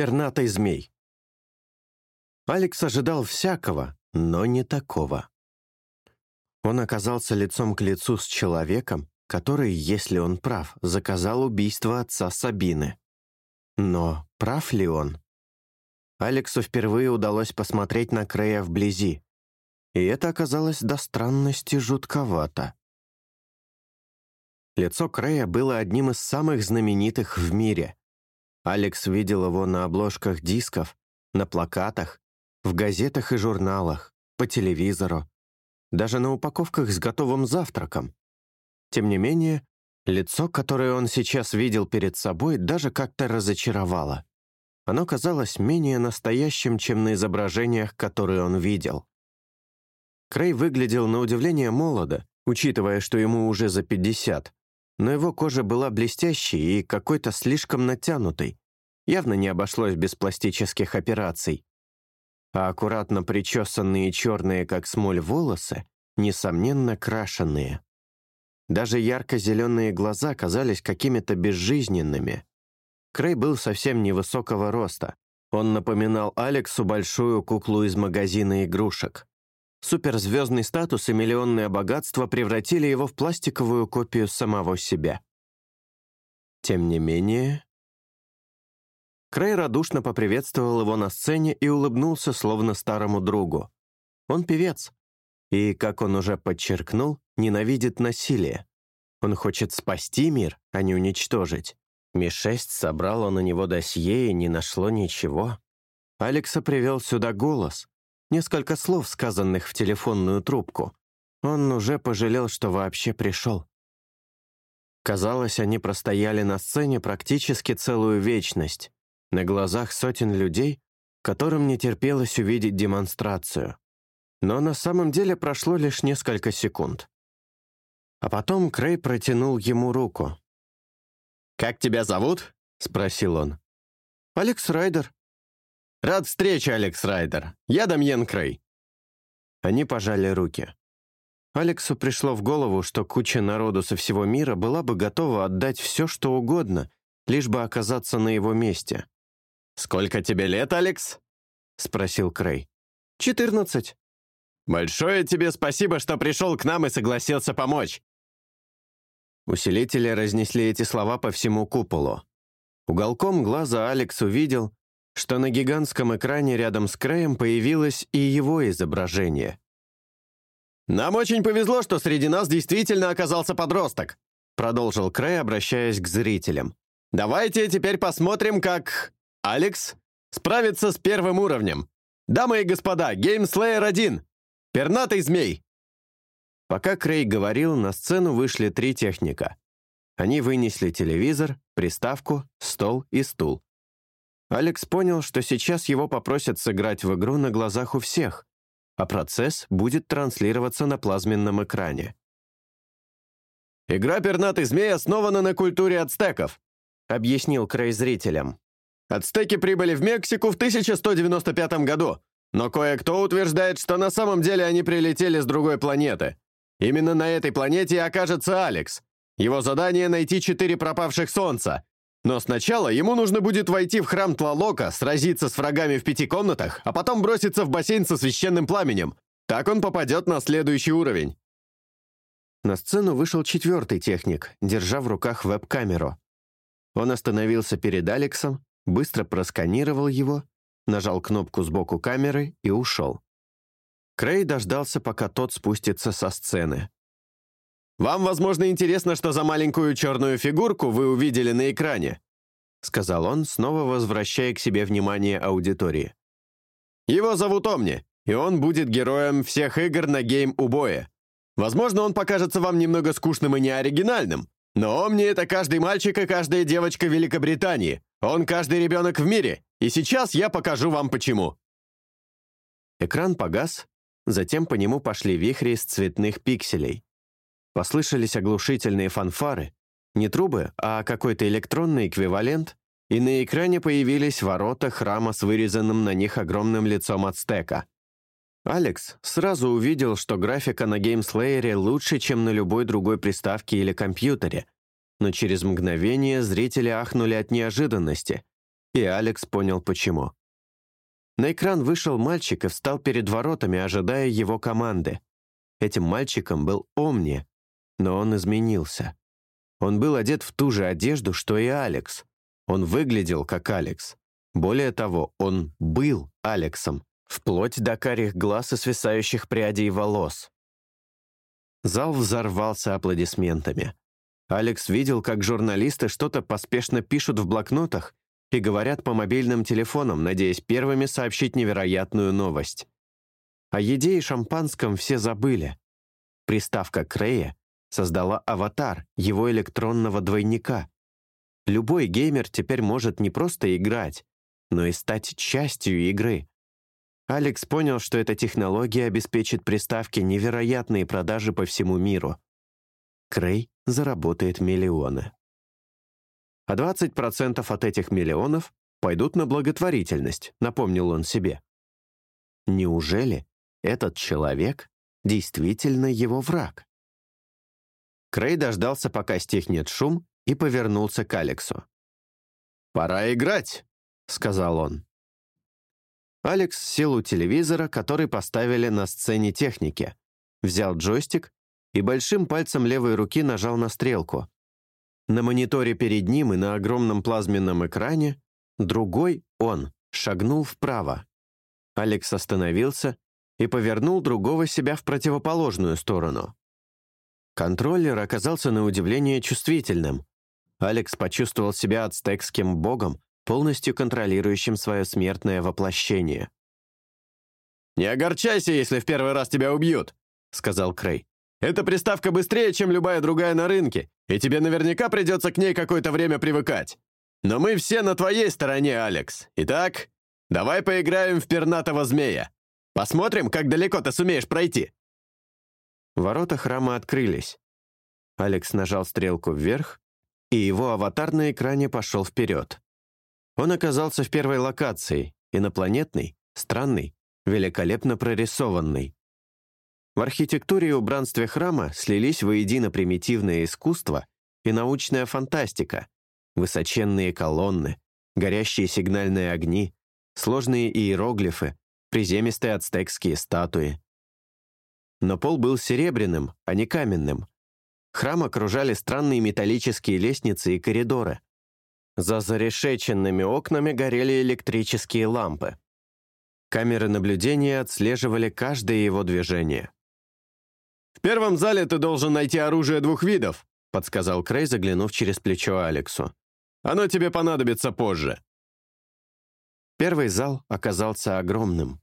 пернатый змей. Алекс ожидал всякого, но не такого. Он оказался лицом к лицу с человеком, который, если он прав, заказал убийство отца Сабины. Но прав ли он? Алексу впервые удалось посмотреть на Крея вблизи, и это оказалось до странности жутковато. Лицо Крея было одним из самых знаменитых в мире. Алекс видел его на обложках дисков, на плакатах, в газетах и журналах, по телевизору, даже на упаковках с готовым завтраком. Тем не менее, лицо, которое он сейчас видел перед собой, даже как-то разочаровало. Оно казалось менее настоящим, чем на изображениях, которые он видел. Крей выглядел на удивление молодо, учитывая, что ему уже за 50, но его кожа была блестящей и какой-то слишком натянутой. Явно не обошлось без пластических операций. А аккуратно причесанные черные, как смоль, волосы, несомненно, крашеные. Даже ярко-зеленые глаза казались какими-то безжизненными. Крей был совсем невысокого роста. Он напоминал Алексу большую куклу из магазина игрушек. Суперзвездный статус и миллионное богатство превратили его в пластиковую копию самого себя. Тем не менее... Крей радушно поприветствовал его на сцене и улыбнулся, словно старому другу. Он певец, и, как он уже подчеркнул, ненавидит насилие. Он хочет спасти мир, а не уничтожить. Ми-6 собрала на него досье и не нашло ничего. Алекса привел сюда голос. Несколько слов, сказанных в телефонную трубку. Он уже пожалел, что вообще пришел. Казалось, они простояли на сцене практически целую вечность, на глазах сотен людей, которым не терпелось увидеть демонстрацию. Но на самом деле прошло лишь несколько секунд. А потом Крей протянул ему руку. «Как тебя зовут?» — спросил он. «Алекс Райдер». «Рад встрече, Алекс Райдер. Я Дамьен Крей». Они пожали руки. Алексу пришло в голову, что куча народу со всего мира была бы готова отдать все, что угодно, лишь бы оказаться на его месте. «Сколько тебе лет, Алекс?» — спросил Крей. «Четырнадцать». «Большое тебе спасибо, что пришел к нам и согласился помочь. Усилители разнесли эти слова по всему куполу. Уголком глаза Алекс увидел, что на гигантском экране рядом с краем появилось и его изображение. «Нам очень повезло, что среди нас действительно оказался подросток», продолжил Крей, обращаясь к зрителям. «Давайте теперь посмотрим, как Алекс справится с первым уровнем. Дамы и господа, Slayer 1. Пернатый змей. Пока Крей говорил, на сцену вышли три техника. Они вынесли телевизор, приставку, стол и стул. Алекс понял, что сейчас его попросят сыграть в игру на глазах у всех, а процесс будет транслироваться на плазменном экране. «Игра «Пернатый змей» основана на культуре ацтеков», объяснил Крей зрителям. «Ацтеки прибыли в Мексику в 1195 году, но кое-кто утверждает, что на самом деле они прилетели с другой планеты. Именно на этой планете окажется Алекс. Его задание — найти четыре пропавших солнца. Но сначала ему нужно будет войти в храм Тлалока, сразиться с врагами в пяти комнатах, а потом броситься в бассейн со священным пламенем. Так он попадет на следующий уровень. На сцену вышел четвертый техник, держа в руках веб-камеру. Он остановился перед Алексом, быстро просканировал его, нажал кнопку сбоку камеры и ушел. Крей дождался, пока тот спустится со сцены. «Вам, возможно, интересно, что за маленькую черную фигурку вы увидели на экране», сказал он, снова возвращая к себе внимание аудитории. «Его зовут Омни, и он будет героем всех игр на гейм-убое. Возможно, он покажется вам немного скучным и неоригинальным, но Омни — это каждый мальчик и каждая девочка Великобритании. Он каждый ребенок в мире, и сейчас я покажу вам почему». Экран погас, Затем по нему пошли вихри из цветных пикселей. Послышались оглушительные фанфары. Не трубы, а какой-то электронный эквивалент, и на экране появились ворота храма с вырезанным на них огромным лицом ацтека. Алекс сразу увидел, что графика на GameSlayer лучше, чем на любой другой приставке или компьютере, но через мгновение зрители ахнули от неожиданности. и Алекс понял почему. На экран вышел мальчик и встал перед воротами, ожидая его команды. Этим мальчиком был Омни, но он изменился. Он был одет в ту же одежду, что и Алекс. Он выглядел как Алекс. Более того, он был Алексом, вплоть до карих глаз и свисающих прядей волос. Зал взорвался аплодисментами. Алекс видел, как журналисты что-то поспешно пишут в блокнотах и говорят по мобильным телефонам, надеясь первыми сообщить невероятную новость. О еде и шампанском все забыли. Приставка Крея создала аватар, его электронного двойника. Любой геймер теперь может не просто играть, но и стать частью игры. Алекс понял, что эта технология обеспечит приставке невероятные продажи по всему миру. Крей заработает миллионы. А 20% от этих миллионов пойдут на благотворительность, напомнил он себе. Неужели этот человек действительно его враг? Крей дождался, пока стихнет шум, и повернулся к Алексу. «Пора играть», — сказал он. Алекс сел у телевизора, который поставили на сцене техники, взял джойстик и большим пальцем левой руки нажал на стрелку. На мониторе перед ним и на огромном плазменном экране другой он шагнул вправо. Алекс остановился и повернул другого себя в противоположную сторону. Контроллер оказался на удивление чувствительным. Алекс почувствовал себя ацтекским богом, полностью контролирующим свое смертное воплощение. «Не огорчайся, если в первый раз тебя убьют», — сказал Крей. «Эта приставка быстрее, чем любая другая на рынке, и тебе наверняка придется к ней какое-то время привыкать. Но мы все на твоей стороне, Алекс. Итак, давай поиграем в пернатого змея. Посмотрим, как далеко ты сумеешь пройти». Ворота храма открылись. Алекс нажал стрелку вверх, и его аватар на экране пошел вперед. Он оказался в первой локации, инопланетный, странный, великолепно прорисованный. В архитектуре и убранстве храма слились воедино примитивное искусство и научная фантастика, высоченные колонны, горящие сигнальные огни, сложные иероглифы, приземистые ацтекские статуи но пол был серебряным, а не каменным. Храм окружали странные металлические лестницы и коридоры. За зарешеченными окнами горели электрические лампы. Камеры наблюдения отслеживали каждое его движение. «В первом зале ты должен найти оружие двух видов», подсказал Крей, заглянув через плечо Алексу. «Оно тебе понадобится позже». Первый зал оказался огромным.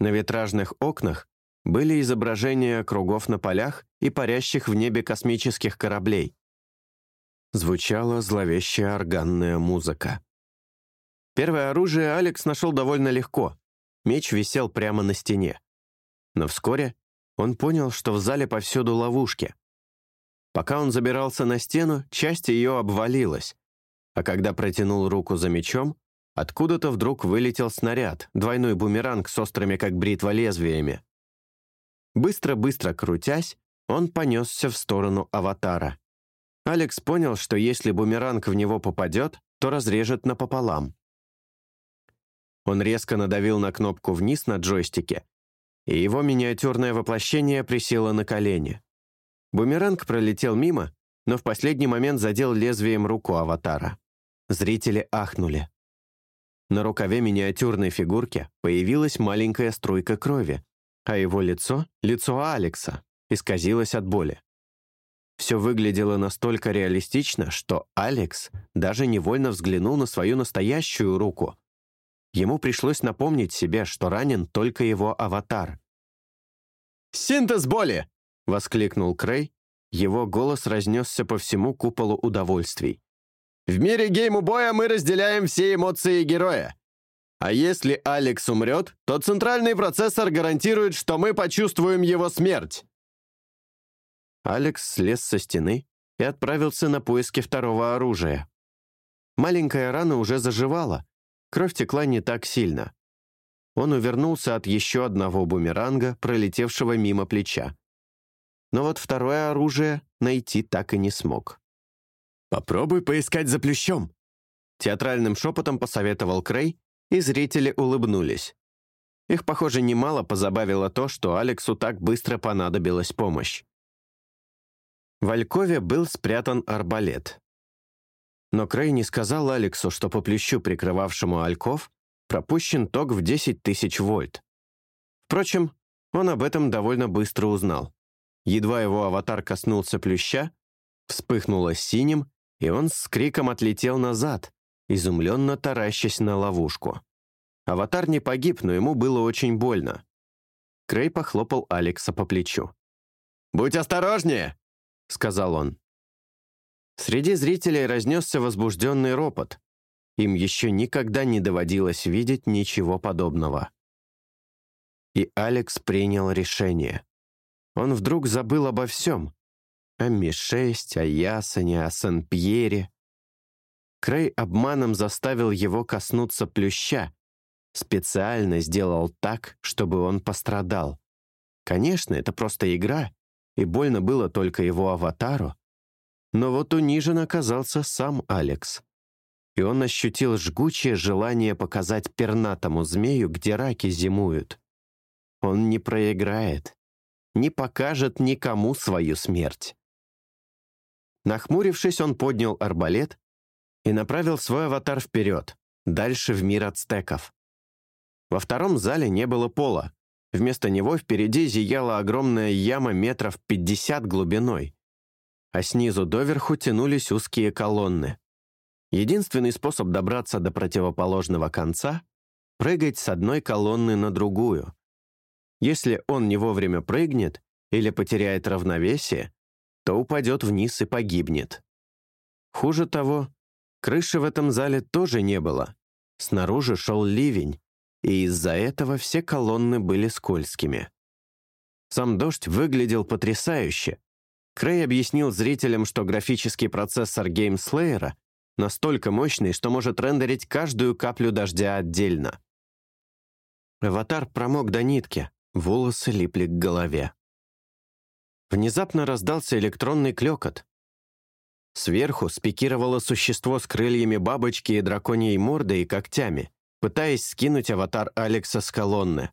На витражных окнах были изображения кругов на полях и парящих в небе космических кораблей. Звучала зловещая органная музыка. Первое оружие Алекс нашел довольно легко. Меч висел прямо на стене. Но вскоре он понял, что в зале повсюду ловушки. Пока он забирался на стену, часть ее обвалилась, а когда протянул руку за мечом, откуда-то вдруг вылетел снаряд, двойной бумеранг с острыми как бритва лезвиями. Быстро-быстро крутясь, он понесся в сторону аватара. Алекс понял, что если бумеранг в него попадет, то разрежет напополам. Он резко надавил на кнопку вниз на джойстике, и его миниатюрное воплощение присело на колени. Бумеранг пролетел мимо, но в последний момент задел лезвием руку аватара. Зрители ахнули. На рукаве миниатюрной фигурки появилась маленькая струйка крови, а его лицо, лицо Алекса, исказилось от боли. Все выглядело настолько реалистично, что Алекс даже невольно взглянул на свою настоящую руку. Ему пришлось напомнить себе, что ранен только его аватар. «Синтез боли!» — воскликнул Крей. Его голос разнесся по всему куполу удовольствий. «В мире гейму-боя мы разделяем все эмоции героя. А если Алекс умрет, то центральный процессор гарантирует, что мы почувствуем его смерть. Алекс слез со стены и отправился на поиски второго оружия. Маленькая рана уже заживала, кровь текла не так сильно. Он увернулся от еще одного бумеранга, пролетевшего мимо плеча. Но вот второе оружие найти так и не смог. «Попробуй поискать за плющом», Театральным шепотом посоветовал Крей, и зрители улыбнулись. Их, похоже, немало позабавило то, что Алексу так быстро понадобилась помощь. В Алькове был спрятан арбалет. Но Крей не сказал Алексу, что по плющу, прикрывавшему Альков, пропущен ток в 10 тысяч вольт. Впрочем, он об этом довольно быстро узнал. Едва его аватар коснулся плюща, вспыхнуло синим, и он с криком отлетел назад, изумленно таращась на ловушку. Аватар не погиб, но ему было очень больно. Крей похлопал Алекса по плечу. «Будь осторожнее!» — сказал он. Среди зрителей разнесся возбужденный ропот. Им еще никогда не доводилось видеть ничего подобного. И Алекс принял решение. Он вдруг забыл обо всем. О Ми-6, о Ясоне, о Сен-Пьере. Крей обманом заставил его коснуться плюща, специально сделал так, чтобы он пострадал. Конечно, это просто игра, и больно было только его аватару. Но вот унижен оказался сам Алекс. И он ощутил жгучее желание показать пернатому змею, где раки зимуют. Он не проиграет, не покажет никому свою смерть. Нахмурившись, он поднял арбалет и направил свой аватар вперед, дальше в мир ацтеков. Во втором зале не было пола. Вместо него впереди зияла огромная яма метров 50 глубиной, а снизу доверху тянулись узкие колонны. Единственный способ добраться до противоположного конца — прыгать с одной колонны на другую. Если он не вовремя прыгнет или потеряет равновесие, то упадет вниз и погибнет. Хуже того, крыши в этом зале тоже не было. Снаружи шел ливень, и из-за этого все колонны были скользкими. Сам дождь выглядел потрясающе. Крей объяснил зрителям, что графический процессор GameSlayer настолько мощный, что может рендерить каждую каплю дождя отдельно. Аватар промок до нитки, волосы липли к голове. Внезапно раздался электронный клёкот. Сверху спикировало существо с крыльями бабочки и драконьей мордой и когтями, пытаясь скинуть аватар Алекса с колонны.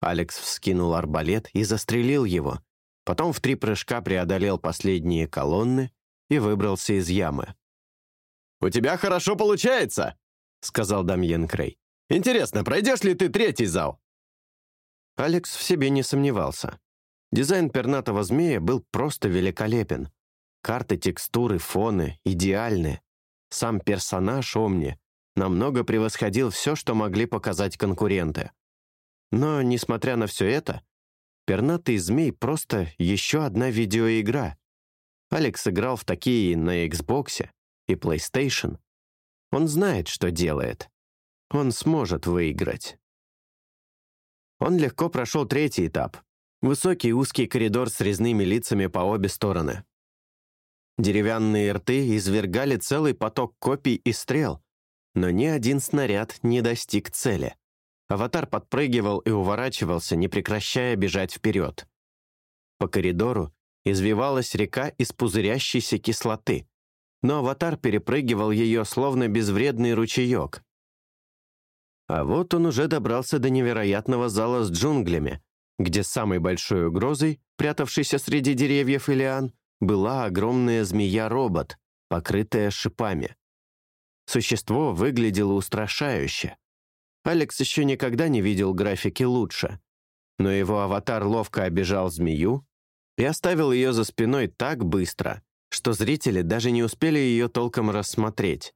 Алекс вскинул арбалет и застрелил его, потом в три прыжка преодолел последние колонны и выбрался из ямы. «У тебя хорошо получается», — сказал Дамьен Крей. «Интересно, пройдешь ли ты третий зал?» Алекс в себе не сомневался. Дизайн пернатого змея был просто великолепен. Карты, текстуры, фоны идеальны. Сам персонаж Омни намного превосходил все, что могли показать конкуренты. Но, несмотря на все это, пернатый змей просто еще одна видеоигра. Алекс играл в такие на Xbox и PlayStation. Он знает, что делает. Он сможет выиграть. Он легко прошел третий этап, Высокий узкий коридор с резными лицами по обе стороны. Деревянные рты извергали целый поток копий и стрел, но ни один снаряд не достиг цели. Аватар подпрыгивал и уворачивался, не прекращая бежать вперед. По коридору извивалась река из пузырящейся кислоты, но аватар перепрыгивал ее, словно безвредный ручеек. А вот он уже добрался до невероятного зала с джунглями, где самой большой угрозой, прятавшейся среди деревьев и лиан, была огромная змея-робот, покрытая шипами. Существо выглядело устрашающе. Алекс еще никогда не видел графики лучше, но его аватар ловко обежал змею и оставил ее за спиной так быстро, что зрители даже не успели ее толком рассмотреть.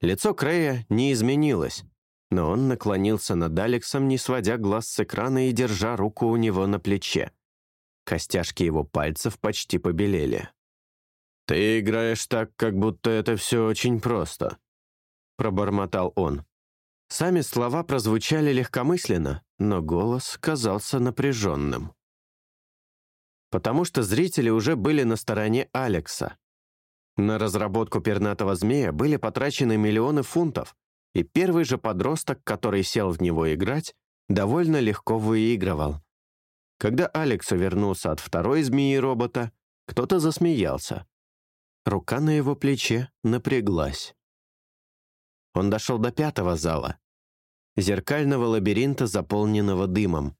Лицо Крея не изменилось, но он наклонился над Алексом, не сводя глаз с экрана и держа руку у него на плече. Костяшки его пальцев почти побелели. «Ты играешь так, как будто это все очень просто», — пробормотал он. Сами слова прозвучали легкомысленно, но голос казался напряженным. Потому что зрители уже были на стороне Алекса. На разработку пернатого змея были потрачены миллионы фунтов, и первый же подросток, который сел в него играть, довольно легко выигрывал. Когда Алекс вернулся от второй змеи-робота, кто-то засмеялся. Рука на его плече напряглась. Он дошел до пятого зала, зеркального лабиринта, заполненного дымом.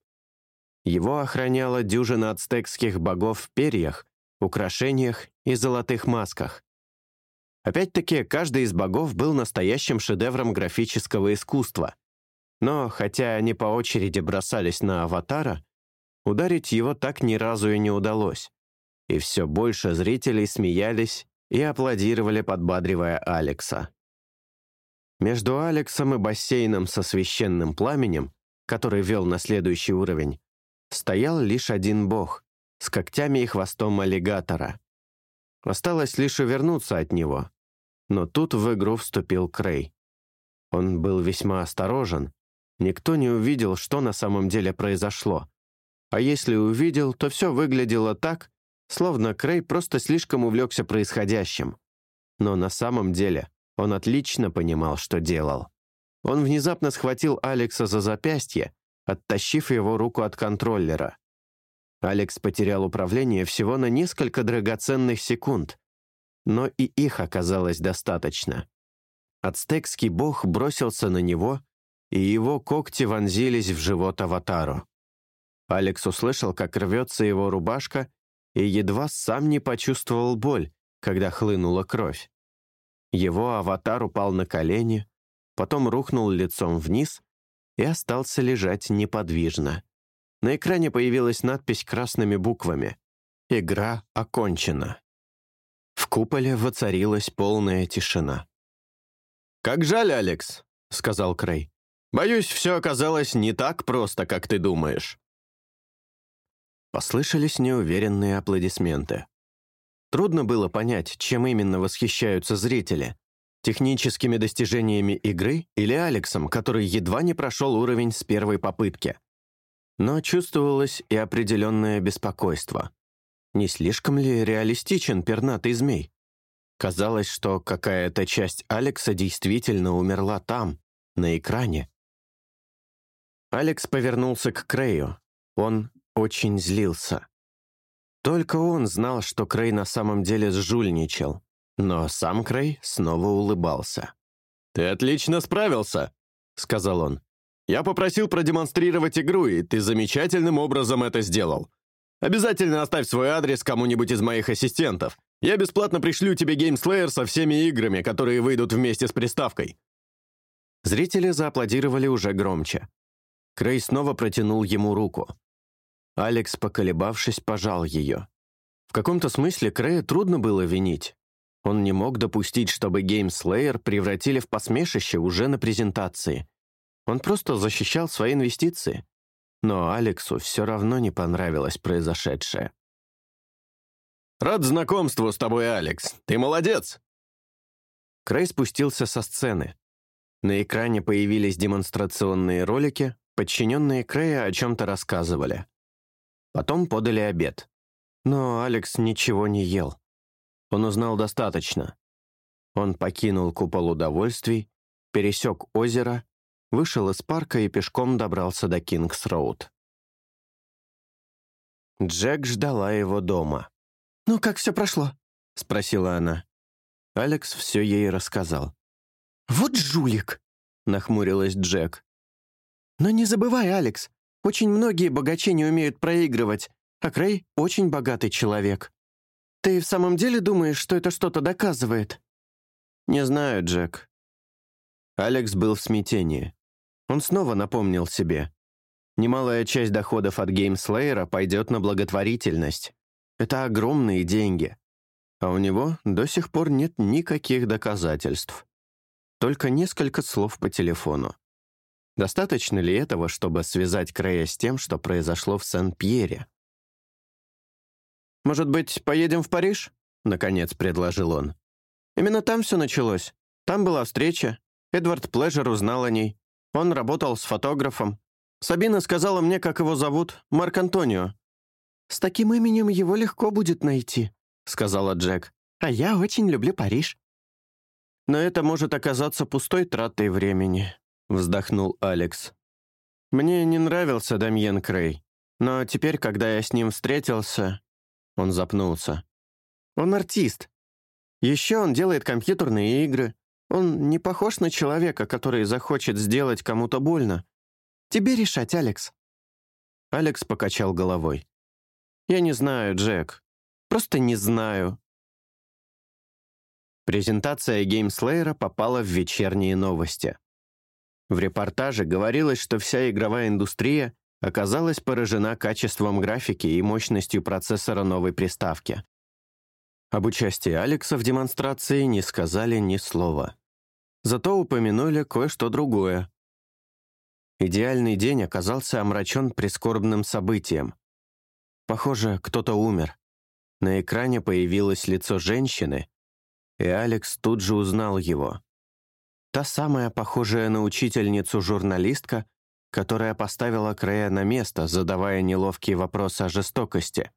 Его охраняла дюжина ацтекских богов в перьях, украшениях и золотых масках. Опять-таки, каждый из богов был настоящим шедевром графического искусства. Но, хотя они по очереди бросались на аватара, ударить его так ни разу и не удалось. И все больше зрителей смеялись и аплодировали, подбадривая Алекса. Между Алексом и бассейном со священным пламенем, который вел на следующий уровень, стоял лишь один бог с когтями и хвостом аллигатора. Осталось лишь увернуться от него. Но тут в игру вступил Крей. Он был весьма осторожен. Никто не увидел, что на самом деле произошло. А если увидел, то все выглядело так, словно Крей просто слишком увлекся происходящим. Но на самом деле он отлично понимал, что делал. Он внезапно схватил Алекса за запястье, оттащив его руку от контроллера. Алекс потерял управление всего на несколько драгоценных секунд, но и их оказалось достаточно. Ацтекский бог бросился на него, и его когти вонзились в живот аватару. Алекс услышал, как рвется его рубашка, и едва сам не почувствовал боль, когда хлынула кровь. Его аватар упал на колени, потом рухнул лицом вниз и остался лежать неподвижно. На экране появилась надпись красными буквами «Игра окончена». В куполе воцарилась полная тишина. «Как жаль, Алекс», — сказал Крей. «Боюсь, все оказалось не так просто, как ты думаешь». Послышались неуверенные аплодисменты. Трудно было понять, чем именно восхищаются зрители. Техническими достижениями игры или Алексом, который едва не прошел уровень с первой попытки. Но чувствовалось и определенное беспокойство. Не слишком ли реалистичен пернатый змей? Казалось, что какая-то часть Алекса действительно умерла там, на экране. Алекс повернулся к Крею. Он очень злился. Только он знал, что Крей на самом деле сжульничал. Но сам Крей снова улыбался. «Ты отлично справился», — сказал он. «Я попросил продемонстрировать игру, и ты замечательным образом это сделал. Обязательно оставь свой адрес кому-нибудь из моих ассистентов. Я бесплатно пришлю тебе GameSlayer со всеми играми, которые выйдут вместе с приставкой». Зрители зааплодировали уже громче. Крей снова протянул ему руку. Алекс, поколебавшись, пожал ее. В каком-то смысле Крея трудно было винить. Он не мог допустить, чтобы Slayer превратили в посмешище уже на презентации. Он просто защищал свои инвестиции. Но Алексу все равно не понравилось произошедшее. «Рад знакомству с тобой, Алекс. Ты молодец!» Крей спустился со сцены. На экране появились демонстрационные ролики, подчиненные Крея о чем-то рассказывали. Потом подали обед. Но Алекс ничего не ел. Он узнал достаточно. Он покинул купол удовольствий, пересек озеро, вышел из парка и пешком добрался до Кингс-Роуд. Джек ждала его дома. «Ну, как все прошло?» — спросила она. Алекс все ей рассказал. «Вот жулик!» — нахмурилась Джек. «Но не забывай, Алекс, очень многие богачи не умеют проигрывать, а Крей — очень богатый человек. Ты в самом деле думаешь, что это что-то доказывает?» «Не знаю, Джек». Алекс был в смятении. Он снова напомнил себе. Немалая часть доходов от геймслейера пойдет на благотворительность. Это огромные деньги. А у него до сих пор нет никаких доказательств. Только несколько слов по телефону. Достаточно ли этого, чтобы связать Крея с тем, что произошло в Сен-Пьере? «Может быть, поедем в Париж?» — наконец предложил он. «Именно там все началось. Там была встреча. Эдвард Плежер узнал о ней. Он работал с фотографом. Сабина сказала мне, как его зовут, Марк Антонио». «С таким именем его легко будет найти», — сказала Джек. «А я очень люблю Париж». «Но это может оказаться пустой тратой времени», — вздохнул Алекс. «Мне не нравился Дамьен Крей, но теперь, когда я с ним встретился...» Он запнулся. «Он артист. Еще он делает компьютерные игры. Он не похож на человека, который захочет сделать кому-то больно. Тебе решать, Алекс». Алекс покачал головой. «Я не знаю, Джек. Просто не знаю». Презентация геймслейера попала в вечерние новости. В репортаже говорилось, что вся игровая индустрия оказалась поражена качеством графики и мощностью процессора новой приставки. Об участии Алекса в демонстрации не сказали ни слова. Зато упомянули кое-что другое. Идеальный день оказался омрачен прискорбным событием. Похоже, кто-то умер. На экране появилось лицо женщины, и Алекс тут же узнал его. Та самая похожая на учительницу журналистка, которая поставила Крея на место, задавая неловкие вопросы о жестокости.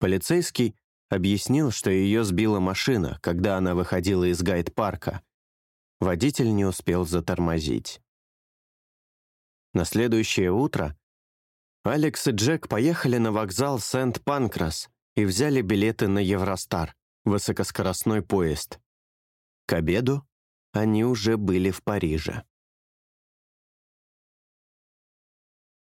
Полицейский объяснил, что ее сбила машина, когда она выходила из гайд-парка. Водитель не успел затормозить. На следующее утро Алекс и Джек поехали на вокзал Сент-Панкрас и взяли билеты на Евростар, высокоскоростной поезд. К обеду они уже были в Париже.